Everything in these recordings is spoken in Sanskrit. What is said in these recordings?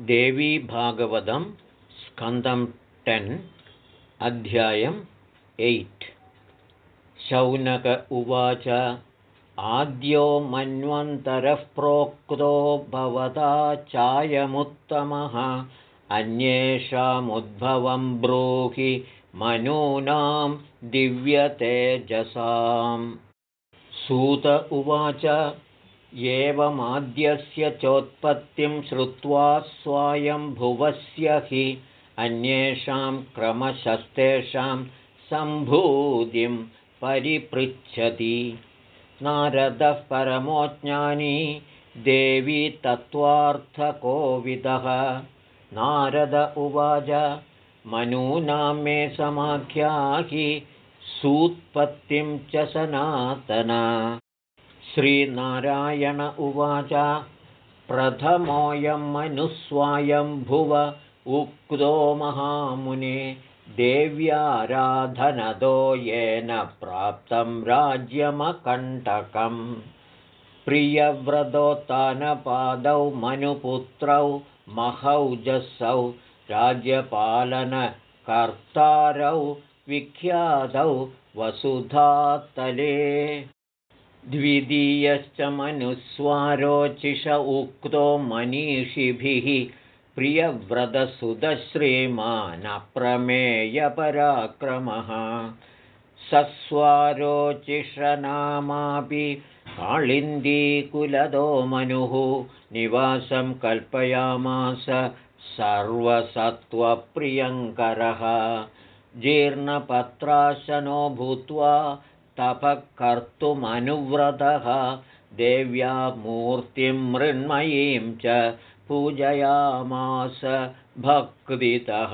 देवीभागवतं स्कन्दं टेन् अध्यायम् एय्ट्। शौनक उवाच आद्यो मन्वन्तरः प्रोक्तो भवता चायमुत्तमः अन्येषामुद्भवं ब्रूहि मनूनां दिव्यतेजसाम्। सूत उवाच एवमाद्यस्य चोत्पत्तिं श्रुत्वा स्वायम्भुवस्य हि अन्येषां क्रमशस्तेषां सम्भूतिं परिपृच्छति। नारदः परमोज्ञानी देवी तत्त्वार्थकोविदः। नारद उवाच मनूनां मे समाख्याहि सूत्पत्तिं च सनातना श्रीनारायण उवाच। प्रथमोऽयं मनुस्वायम्भुव उक्तो महामुने देव्याराधनदो येन प्राप्तं राज्यमकण्टकम्। प्रियव्रतोत्तानपादौ मनुपुत्रौ महौजसौ राज्यपालनकर्तारौ विख्यातौ वसुधातले द्वितीयश्च मनुस्वारोचिष उक्तो मनीषिभिः प्रियव्रतसुधश्रीमानप्रमेयपराक्रमः सस्वारोचिषनामापि काळिन्दीकुलदो मनुः। निवासं कल्पयामास सर्वसत्त्वप्रियङ्करः। जीर्णपत्राशनो भूत्वा तपः कर्तुमनुव्रतः देव्या मूर्तिं मृण्मयीं च पूजयामास भक्तितः।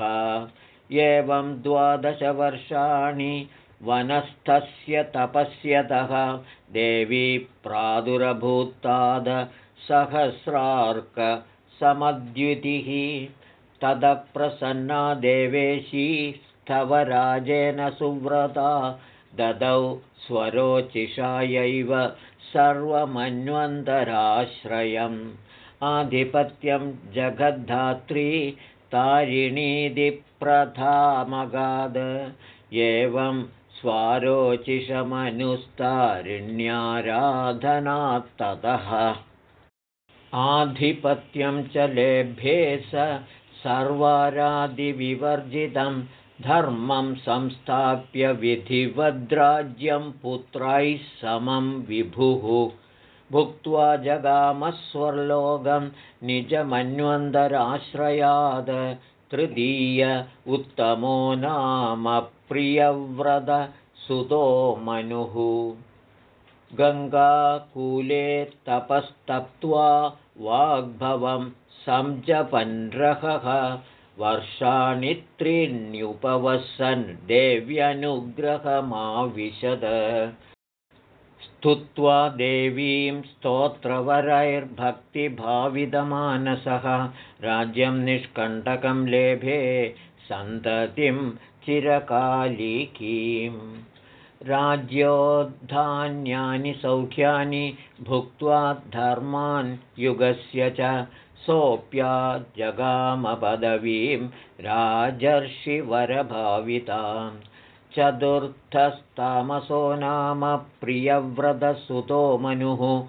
एवं द्वादशवर्षाणि वनस्थस्य तपस्यतः देवी प्रादुरभूतादसहस्रार्कसमद्युतिः तदप्रसन्ना देवेशी स्थवराजेन सुव्रता ददौ स्वरोचिषायैव सर्वमन्वन्तराश्रयम्। आधिपत्यं जगद्धात्री तारिणीदिप्रथामगाद। एवं स्वारोचिषमनुस्तारिण्याराधनात्ततः आधिपत्यं च लेभ्ये स सर्वारादिविवर्जितं धर्मं संस्थाप्य विधिवद्राज्यं पुत्रैः समं विभुः। भुक्त्वा जगामस्वर्लोकं निजमन्वन्तराश्रयाद। तृतीय उत्तमो नाम प्रियव्रतसुतो मनुः। गङ्गाकूले तपस्तप्त्वा वाग्भवं संजपन्रहः वर्षाणि त्रीण्युपवसन् देव्यनुग्रहमाविशद। स्तुत्वा देवीं स्तोत्रवरैर्भक्तिभाविदमानसः राज्यं निष्कण्टकं लेभे सन्ततिं चिरकालिकीम्। राज्योद्धान्यानि सौख्यानि भुक्त्वा धर्मान् युगस्य च सोऽप्या जगामपदवीं राजर्षिवरभाविताम् चतुर्थस्तामसो नाम प्रियव्रतसुतो मनुः।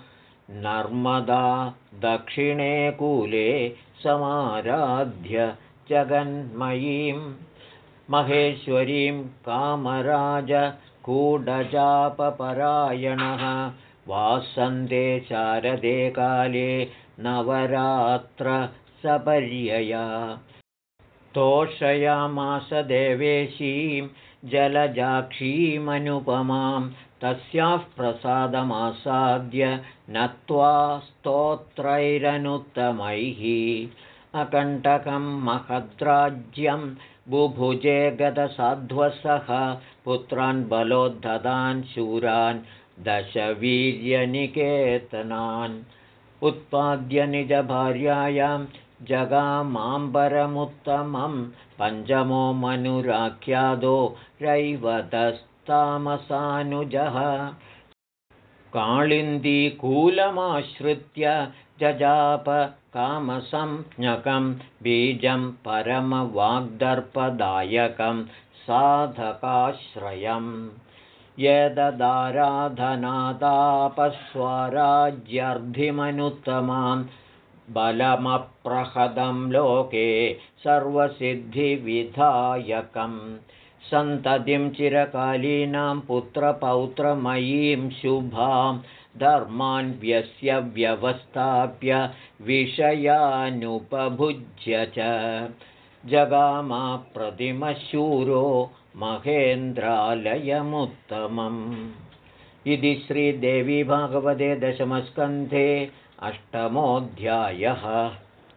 नर्मदा दक्षिणे कूले समाराध्य जगन्मयीं। महेश्वरीं कामराजकूडजापपरायणः वासन्ते शारदे काले नवरात्रसपर्यया तोषयामास देवेशीं जलजाक्षीमनुपमां तस्याः प्रसादमासाद्य नत्वा स्तोत्रैरनुत्तमैः। अकण्टकं महद्राज्यं बुभुजे गतसाध्वसः पुत्रान् बलोद्धतान् शूरान् दशवीर्यनिकेतनान् उत्पाद्य निजभार्यायां जगामाम्बरमुत्तमं पञ्चमो मनुराख्यादो रैवतस्तामसानुजः। काळिन्दीकूलमाश्रित्य जजाप कामसंज्ञकं बीजं परमवाग्दर्पदायकं साधकाश्रयम् यददाराधनादापस्वराज्यर्धिमनुत्तमां बलमप्रहदं लोके सर्वसिद्धिविधायकं। सन्ततिं चिरकालीनां पुत्रपौत्रमयीं शुभां धर्मान्व्यस्य व्यवस्थाप्य विषयानुपभुज्य च। जगामाप्रतिमशूरो महेन्द्रालयमुत्तमम्। इति श्रीदेवी भागवते दशमस्कन्धे अष्टमोऽध्यायः